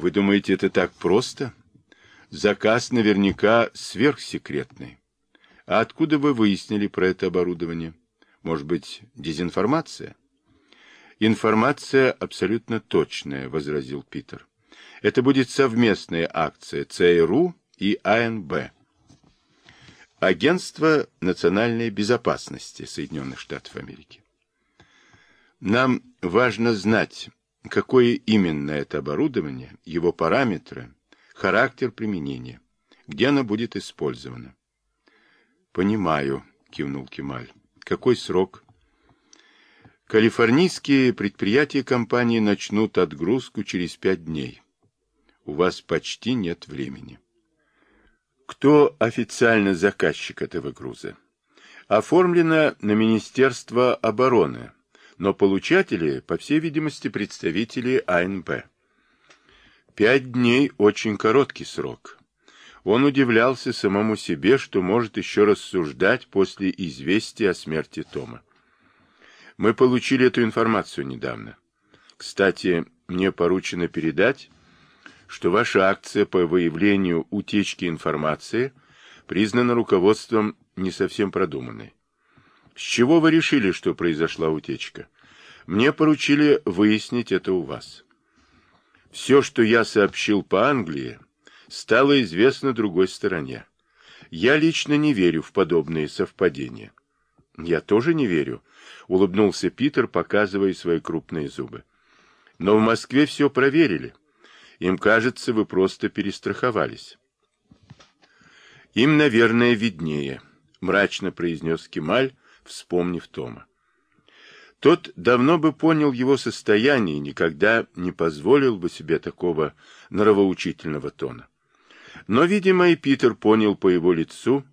Вы думаете, это так просто? Заказ наверняка сверхсекретный. А откуда вы выяснили про это оборудование? Может быть, дезинформация? Информация абсолютно точная, возразил Питер. Это будет совместная акция ЦРУ и АНБ. Агентство национальной безопасности Соединенных Штатов Америки. Нам важно знать, какое именно это оборудование, его параметры, характер применения, где оно будет использовано. Понимаю, кивнул Кемаль. Какой срок? Калифорнийские предприятия компании начнут отгрузку через пять дней. У вас почти нет времени. Кто официально заказчик этого груза? Оформлено на Министерство обороны но получатели, по всей видимости, представители АНБ. Пять дней – очень короткий срок. Он удивлялся самому себе, что может еще рассуждать после известия о смерти Тома. Мы получили эту информацию недавно. Кстати, мне поручено передать, что ваша акция по выявлению утечки информации признана руководством не совсем продуманной. С чего вы решили, что произошла утечка? Мне поручили выяснить это у вас. Все, что я сообщил по Англии, стало известно другой стороне. Я лично не верю в подобные совпадения. Я тоже не верю, улыбнулся Питер, показывая свои крупные зубы. Но в Москве все проверили. Им кажется, вы просто перестраховались. Им, наверное, виднее, мрачно произнес Кемаль, вспомнив Тома. Тот давно бы понял его состояние и никогда не позволил бы себе такого нравоучительного тона. Но, видимо, и Питер понял по его лицу,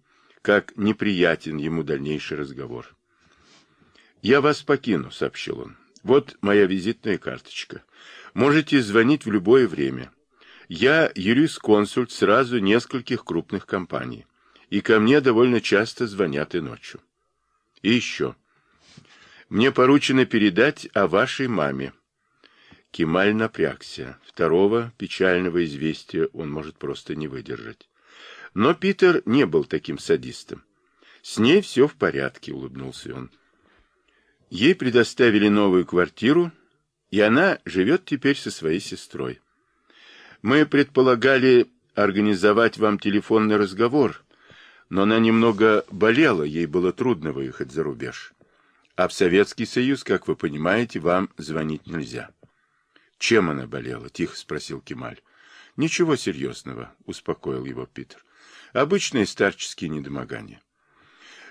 как неприятен ему дальнейший разговор. «Я вас покину», — сообщил он. «Вот моя визитная карточка. Можете звонить в любое время. Я юрисконсульт сразу нескольких крупных компаний, и ко мне довольно часто звонят и ночью. И еще. Мне поручено передать о вашей маме. Кемаль напрягся. Второго печального известия он может просто не выдержать. Но Питер не был таким садистом. С ней все в порядке, улыбнулся он. Ей предоставили новую квартиру, и она живет теперь со своей сестрой. Мы предполагали организовать вам телефонный разговор, но она немного болела, ей было трудно выехать за рубеж. А в Советский Союз, как вы понимаете, вам звонить нельзя. Чем она болела? Тихо спросил Кемаль. Ничего серьезного, успокоил его Питер. Обычные старческие недомогания.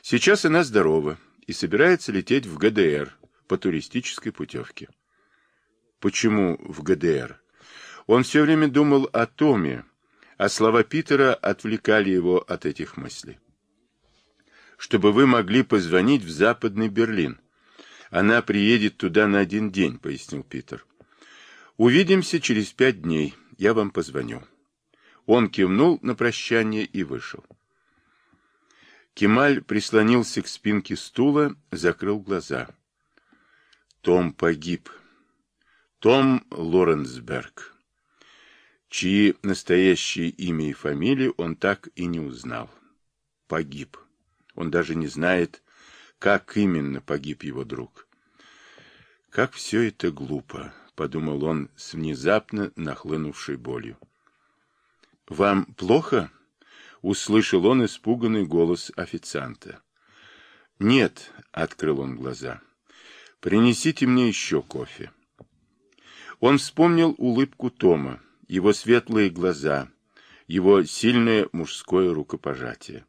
Сейчас она здорова и собирается лететь в ГДР по туристической путевке. Почему в ГДР? Он все время думал о Томе, а слова Питера отвлекали его от этих мыслей. «Чтобы вы могли позвонить в Западный Берлин. Она приедет туда на один день», — пояснил Питер. «Увидимся через пять дней. Я вам позвоню». Он кивнул на прощание и вышел. Кемаль прислонился к спинке стула, закрыл глаза. Том погиб. Том Лоренсберг чьи настоящие имя и фамилии он так и не узнал. Погиб. Он даже не знает, как именно погиб его друг. «Как все это глупо», — подумал он с внезапно нахлынувшей болью. «Вам плохо?» — услышал он испуганный голос официанта. «Нет», — открыл он глаза, — «принесите мне еще кофе». Он вспомнил улыбку Тома его светлые глаза, его сильное мужское рукопожатие.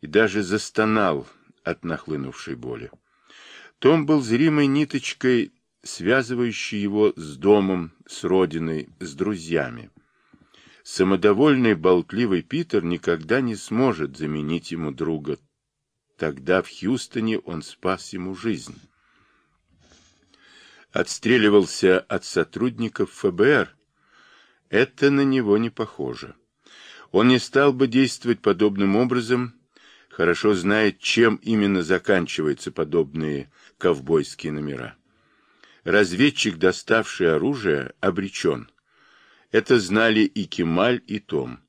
И даже застонал от нахлынувшей боли. Том был зримой ниточкой, связывающей его с домом, с родиной, с друзьями. Самодовольный, болтливый Питер никогда не сможет заменить ему друга. Тогда в Хьюстоне он спас ему жизнь. Отстреливался от сотрудников ФБР, это на него не похоже. Он не стал бы действовать подобным образом, хорошо знает, чем именно заканчиваются подобные ковбойские номера. Разведчик, доставший оружие, обречен. Это знали и Кемаль, и Том.